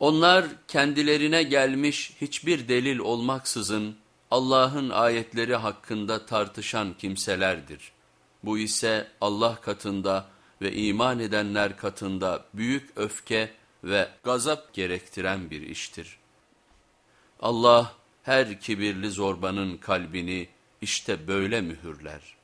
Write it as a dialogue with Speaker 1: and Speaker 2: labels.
Speaker 1: Onlar kendilerine gelmiş hiçbir delil olmaksızın Allah'ın ayetleri hakkında tartışan kimselerdir. Bu ise Allah katında ve iman edenler katında büyük öfke ve gazap gerektiren bir iştir. Allah her kibirli zorbanın kalbini işte böyle mühürler.